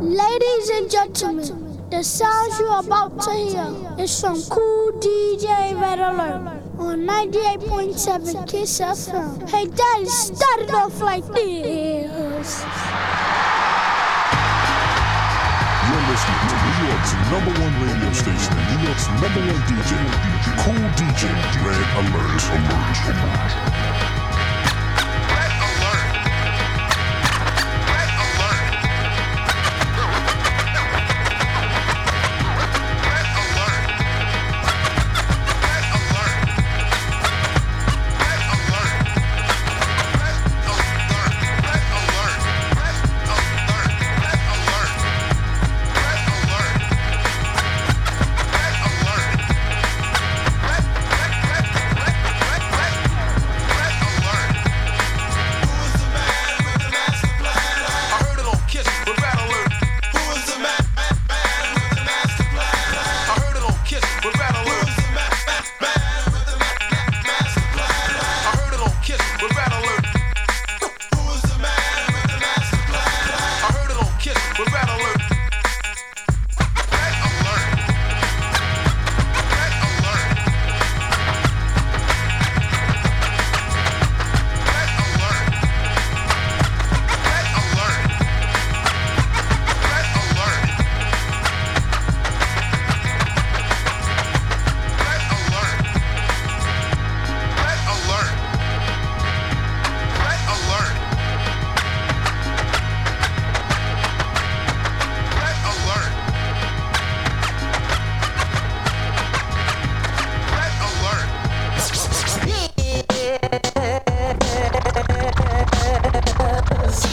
Ladies and gentlemen, the sounds you're about to hear is from Cool DJ Red Alert on 98.7 Kiss FM. Hey, Daddy, start it off like this. You're listening to New York's number one radio station New York's number one DJ, Cool DJ, Red Alert. Alert.